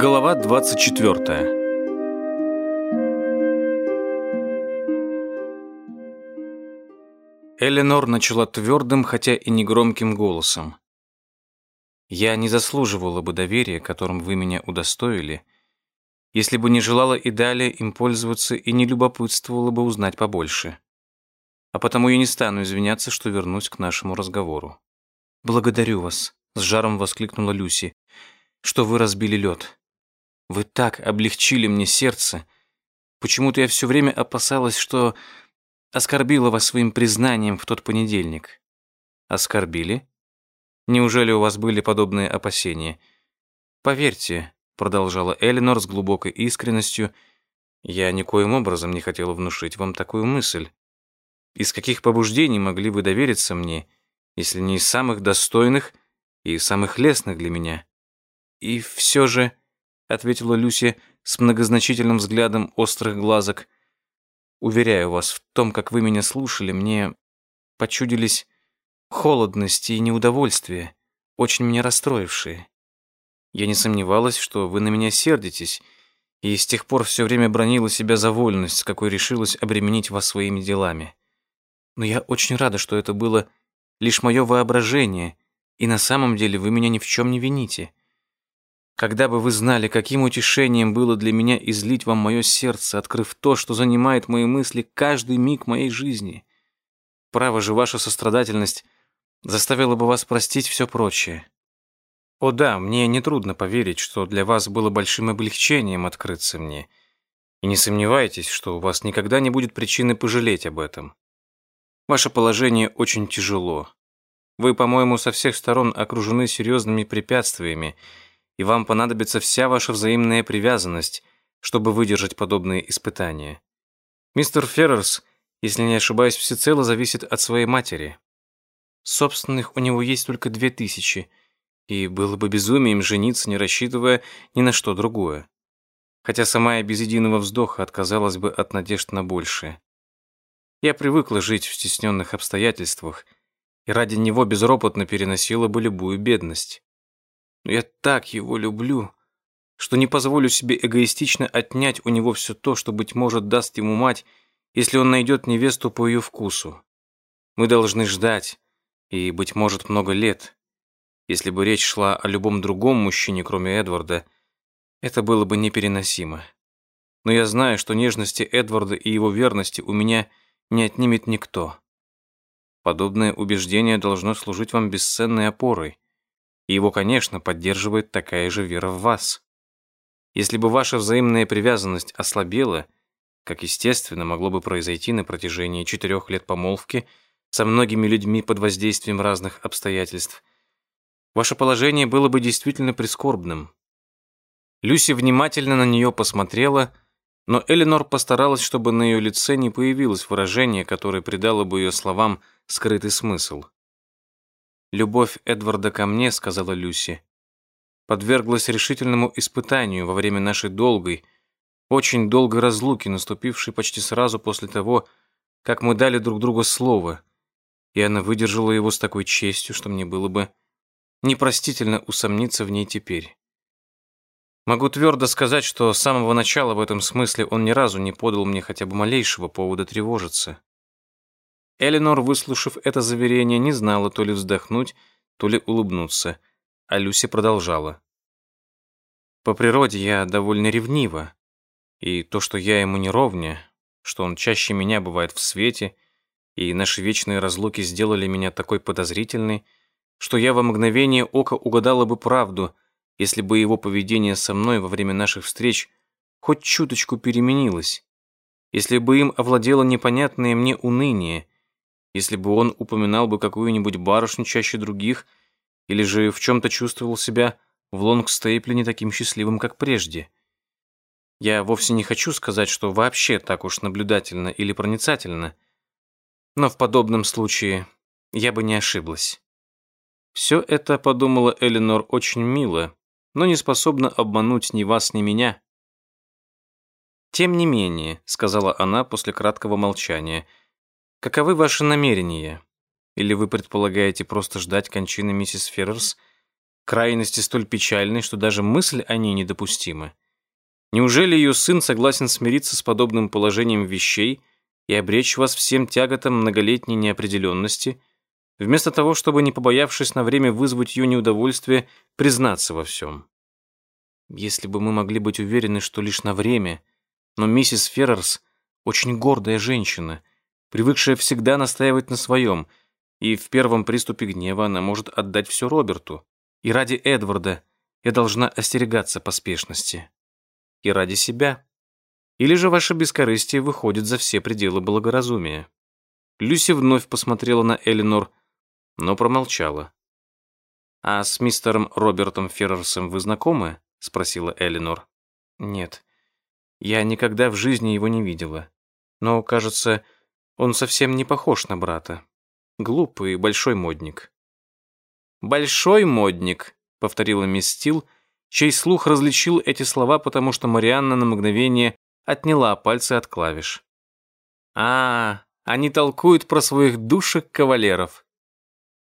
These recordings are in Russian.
Глава 24 Эленор начала твердым, хотя и негромким голосом. «Я не заслуживала бы доверия, которым вы меня удостоили, если бы не желала и далее им пользоваться и не любопытствовала бы узнать побольше. А потому я не стану извиняться, что вернусь к нашему разговору». «Благодарю вас», — с жаром воскликнула Люси, «что вы разбили лед. Вы так облегчили мне сердце. Почему-то я все время опасалась, что оскорбила вас своим признанием в тот понедельник». «Оскорбили? Неужели у вас были подобные опасения?» «Поверьте», — продолжала Эленор с глубокой искренностью, «я никоим образом не хотела внушить вам такую мысль. Из каких побуждений могли вы довериться мне, если не из самых достойных и самых лестных для меня?» «И все же...» ответила Люси с многозначительным взглядом острых глазок. Уверяю вас, в том, как вы меня слушали, мне почудились холодность и неудовольствие, очень меня расстроившие. Я не сомневалась, что вы на меня сердитесь, и с тех пор все время бронила себя за вольность, с какой решилась обременить вас своими делами. Но я очень рада, что это было лишь мое воображение, и на самом деле вы меня ни в чем не вините. Когда бы вы знали, каким утешением было для меня излить вам мое сердце, открыв то, что занимает мои мысли каждый миг моей жизни. Право же, ваша сострадательность заставила бы вас простить все прочее. О да, мне нетрудно поверить, что для вас было большим облегчением открыться мне. И не сомневайтесь, что у вас никогда не будет причины пожалеть об этом. Ваше положение очень тяжело. Вы, по-моему, со всех сторон окружены серьезными препятствиями, и вам понадобится вся ваша взаимная привязанность, чтобы выдержать подобные испытания. Мистер Феррерс, если не ошибаюсь, всецело зависит от своей матери. Собственных у него есть только две тысячи, и было бы безумием жениться, не рассчитывая ни на что другое. Хотя сама я без единого вздоха отказалась бы от надежд на большее. Я привыкла жить в стесненных обстоятельствах, и ради него безропотно переносила бы любую бедность. Но я так его люблю, что не позволю себе эгоистично отнять у него все то, что, быть может, даст ему мать, если он найдет невесту по ее вкусу. Мы должны ждать, и, быть может, много лет. Если бы речь шла о любом другом мужчине, кроме Эдварда, это было бы непереносимо. Но я знаю, что нежности Эдварда и его верности у меня не отнимет никто. Подобное убеждение должно служить вам бесценной опорой и его, конечно, поддерживает такая же вера в вас. Если бы ваша взаимная привязанность ослабела, как естественно могло бы произойти на протяжении четырех лет помолвки со многими людьми под воздействием разных обстоятельств, ваше положение было бы действительно прискорбным. Люси внимательно на нее посмотрела, но Эленор постаралась, чтобы на ее лице не появилось выражение, которое придало бы ее словам скрытый смысл. «Любовь Эдварда ко мне», — сказала Люси, подверглась решительному испытанию во время нашей долгой, очень долгой разлуки, наступившей почти сразу после того, как мы дали друг другу слово, и она выдержала его с такой честью, что мне было бы непростительно усомниться в ней теперь. Могу твердо сказать, что с самого начала в этом смысле он ни разу не подал мне хотя бы малейшего повода тревожиться. Эленор, выслушав это заверение, не знала то ли вздохнуть, то ли улыбнуться, а Люси продолжала. «По природе я довольно ревнива, и то, что я ему не ровня, что он чаще меня бывает в свете, и наши вечные разлуки сделали меня такой подозрительной, что я во мгновение ока угадала бы правду, если бы его поведение со мной во время наших встреч хоть чуточку переменилось, если бы им овладело непонятное мне уныние, если бы он упоминал бы какую-нибудь барышню чаще других, или же в чем-то чувствовал себя в Лонгстейпле не таким счастливым, как прежде. Я вовсе не хочу сказать, что вообще так уж наблюдательно или проницательно, но в подобном случае я бы не ошиблась. Все это, подумала Эленор, очень мило, но не способна обмануть ни вас, ни меня. «Тем не менее», — сказала она после краткого молчания, — Каковы ваши намерения? Или вы предполагаете просто ждать кончины миссис Феррерс, Крайности столь печальны, что даже мысль о ней недопустима. Неужели ее сын согласен смириться с подобным положением вещей и обречь вас всем тяготам многолетней неопределенности, вместо того, чтобы, не побоявшись на время вызвать ее неудовольствие, признаться во всем? Если бы мы могли быть уверены, что лишь на время, но миссис Феррерс очень гордая женщина, привыкшая всегда настаивать на своем, и в первом приступе гнева она может отдать все Роберту. И ради Эдварда я должна остерегаться поспешности и ради себя? Или же ваше бескорыстие выходит за все пределы благоразумия? Люси вновь посмотрела на Элинор, но промолчала. «А с мистером Робертом Феррерсом вы знакомы?» — спросила Элинор. «Нет, я никогда в жизни его не видела. Но, кажется, он совсем не похож на брата. Глупый большой модник». «Большой модник», — повторила мисс Стил, — чей слух различил эти слова, потому что Марианна на мгновение отняла пальцы от клавиш. «А, они толкуют про своих душек-кавалеров».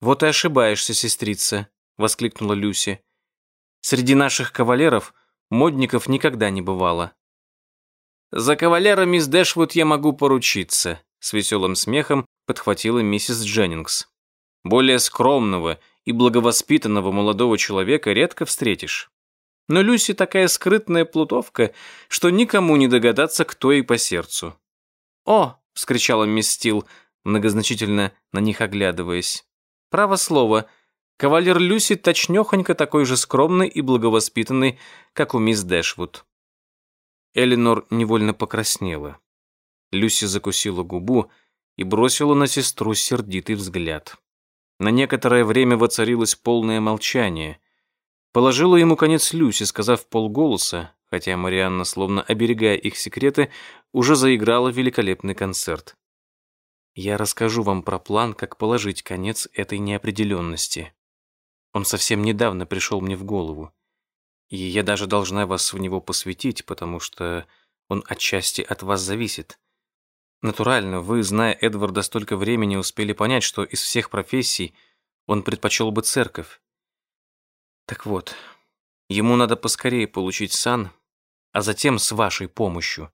«Вот и ошибаешься, сестрица», — воскликнула Люси. «Среди наших кавалеров модников никогда не бывало». «За кавалера мисс Дэшвуд я могу поручиться», — с веселым смехом подхватила миссис Дженнингс. «Более скромного и благовоспитанного молодого человека редко встретишь. Но Люси такая скрытная плутовка, что никому не догадаться, кто ей по сердцу. «О!» — вскричала мисс Стил, многозначительно на них оглядываясь. «Право слово, кавалер Люси точнёхонько такой же скромный и благовоспитанный, как у мисс Дэшвуд». Элинор невольно покраснела. Люси закусила губу и бросила на сестру сердитый взгляд. На некоторое время воцарилось полное молчание — Положила ему конец Люси, сказав полголоса, хотя Марианна, словно оберегая их секреты, уже заиграла великолепный концерт. Я расскажу вам про план, как положить конец этой неопределенности. Он совсем недавно пришел мне в голову. И я даже должна вас в него посвятить, потому что он отчасти от вас зависит. Натурально, вы, зная Эдварда столько времени, успели понять, что из всех профессий он предпочел бы церковь. Так вот, ему надо поскорее получить сан, а затем с вашей помощью,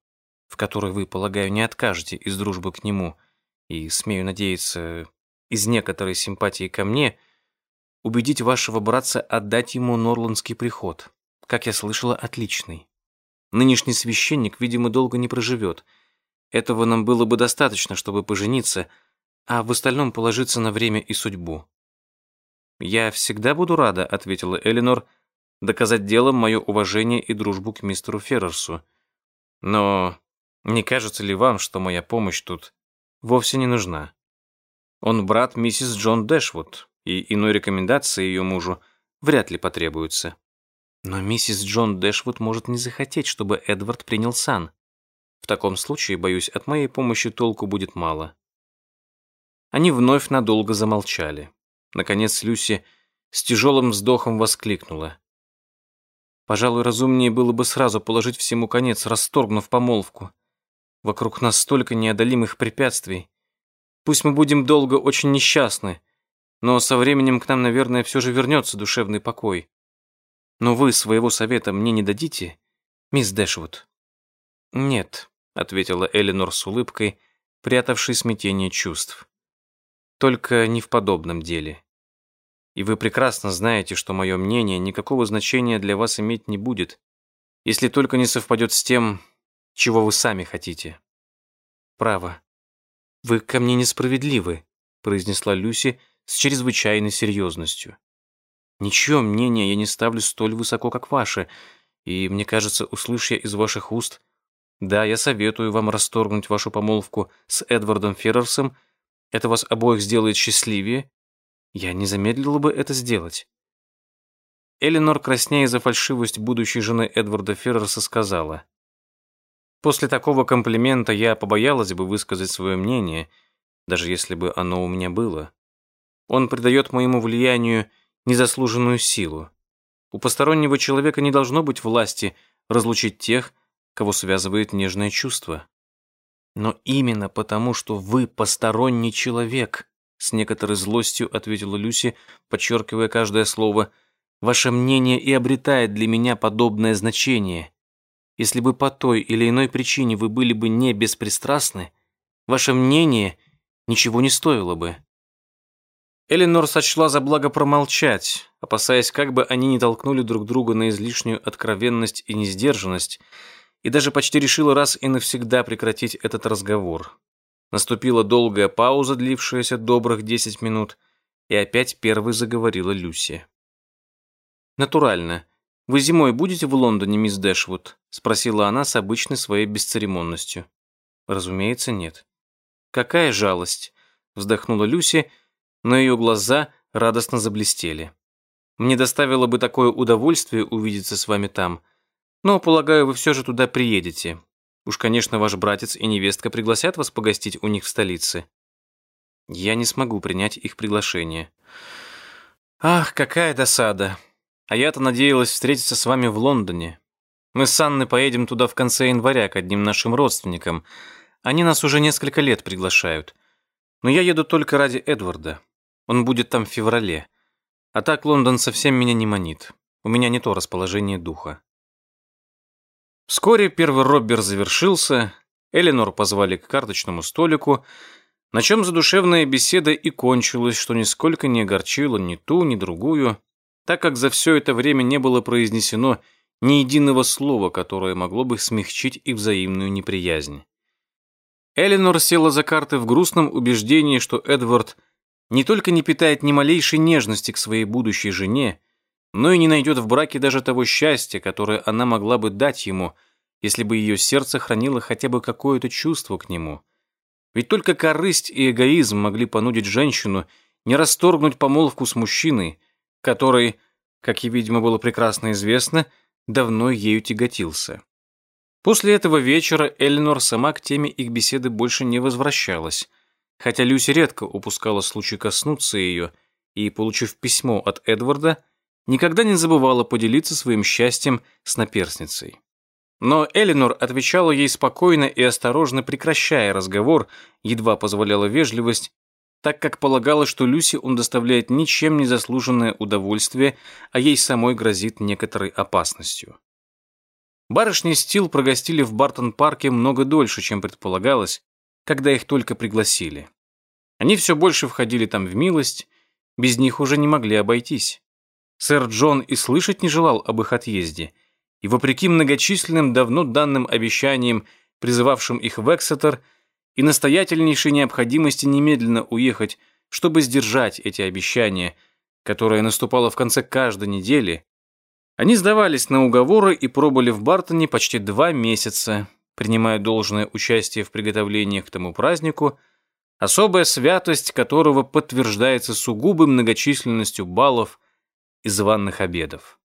в которой вы, полагаю, не откажете из дружбы к нему и, смею надеяться, из некоторой симпатии ко мне, убедить вашего братца отдать ему Норландский приход. Как я слышала, отличный. Нынешний священник, видимо, долго не проживет. Этого нам было бы достаточно, чтобы пожениться, а в остальном положиться на время и судьбу. «Я всегда буду рада», — ответила Элинор, «доказать делом мое уважение и дружбу к мистеру Феррерсу. Но не кажется ли вам, что моя помощь тут вовсе не нужна? Он брат миссис Джон Дэшвуд, и иной рекомендации ее мужу вряд ли потребуется. Но миссис Джон Дэшвуд может не захотеть, чтобы Эдвард принял сан. В таком случае, боюсь, от моей помощи толку будет мало». Они вновь надолго замолчали. Наконец Люси с тяжелым вздохом воскликнула. Пожалуй, разумнее было бы сразу положить всему конец, расторгнув помолвку. Вокруг нас столько неодолимых препятствий. Пусть мы будем долго очень несчастны, но со временем к нам, наверное, все же вернется душевный покой. Но вы своего совета мне не дадите, мисс Дэшвуд?» «Нет», — ответила Эленор с улыбкой, прятавшей смятение чувств. Только не в подобном деле. И вы прекрасно знаете, что мое мнение никакого значения для вас иметь не будет, если только не совпадет с тем, чего вы сами хотите. Право. Вы ко мне несправедливы, произнесла Люси с чрезвычайной серьезностью. Ничье мнение я не ставлю столь высоко, как ваше, и, мне кажется, услыша из ваших уст, да, я советую вам расторгнуть вашу помолвку с Эдвардом Феррерсом это вас обоих сделает счастливее, я не замедлила бы это сделать. Эленор, краснея за фальшивость будущей жены Эдварда Феррерса, сказала, «После такого комплимента я побоялась бы высказать свое мнение, даже если бы оно у меня было. Он придает моему влиянию незаслуженную силу. У постороннего человека не должно быть власти разлучить тех, кого связывает нежное чувство. Но именно потому, что вы посторонний человек, с некоторой злостью ответила Люси, подчеркивая каждое слово, ваше мнение и обретает для меня подобное значение. Если бы по той или иной причине вы были бы не беспристрастны, ваше мнение ничего не стоило бы». Эленор сочла за благо промолчать, опасаясь, как бы они не толкнули друг друга на излишнюю откровенность и несдержанность, и даже почти решила раз и навсегда прекратить этот разговор. Наступила долгая пауза, длившаяся добрых десять минут, и опять первой заговорила Люси. «Натурально. Вы зимой будете в Лондоне, мисс Дэшвуд?» спросила она с обычной своей бесцеремонностью. «Разумеется, нет». «Какая жалость!» вздохнула Люси, но ее глаза радостно заблестели. «Мне доставило бы такое удовольствие увидеться с вами там, но, полагаю, вы все же туда приедете. Уж, конечно, ваш братец и невестка пригласят вас погостить у них в столице». «Я не смогу принять их приглашение». «Ах, какая досада! А я-то надеялась встретиться с вами в Лондоне. Мы с Анной поедем туда в конце января к одним нашим родственникам. Они нас уже несколько лет приглашают. Но я еду только ради Эдварда. Он будет там в феврале. А так Лондон совсем меня не манит. У меня не то расположение духа. Вскоре первый роббер завершился, Эленор позвали к карточному столику, на чем задушевная беседа и кончилась, что нисколько не огорчило ни ту, ни другую, так как за все это время не было произнесено ни единого слова, которое могло бы смягчить их взаимную неприязнь. Эленор села за карты в грустном убеждении, что Эдвард – не только не питает ни малейшей нежности к своей будущей жене, но и не найдет в браке даже того счастья, которое она могла бы дать ему, если бы ее сердце хранило хотя бы какое-то чувство к нему. Ведь только корысть и эгоизм могли понудить женщину не расторгнуть помолвку с мужчиной, который, как ей, видимо, было прекрасно известно, давно ею тяготился. После этого вечера Эленор сама к теме их беседы больше не возвращалась, Хотя Люси редко упускала случай коснуться ее и, получив письмо от Эдварда, никогда не забывала поделиться своим счастьем с наперсницей. Но Эленор отвечала ей спокойно и осторожно, прекращая разговор, едва позволяла вежливость, так как полагала, что Люси он доставляет ничем не заслуженное удовольствие, а ей самой грозит некоторой опасностью. Барышни Стил прогостили в Бартон-парке много дольше, чем предполагалось, когда их только пригласили. Они все больше входили там в милость, без них уже не могли обойтись. Сэр Джон и слышать не желал об их отъезде, и вопреки многочисленным давно данным обещаниям, призывавшим их в Эксетер, и настоятельнейшей необходимости немедленно уехать, чтобы сдержать эти обещания, которая наступала в конце каждой недели, они сдавались на уговоры и пробыли в Бартоне почти два месяца, принимая должное участие в приготовлениях к тому празднику, особая святость которого подтверждается сугубой многочисленностью баллов и званных обедов.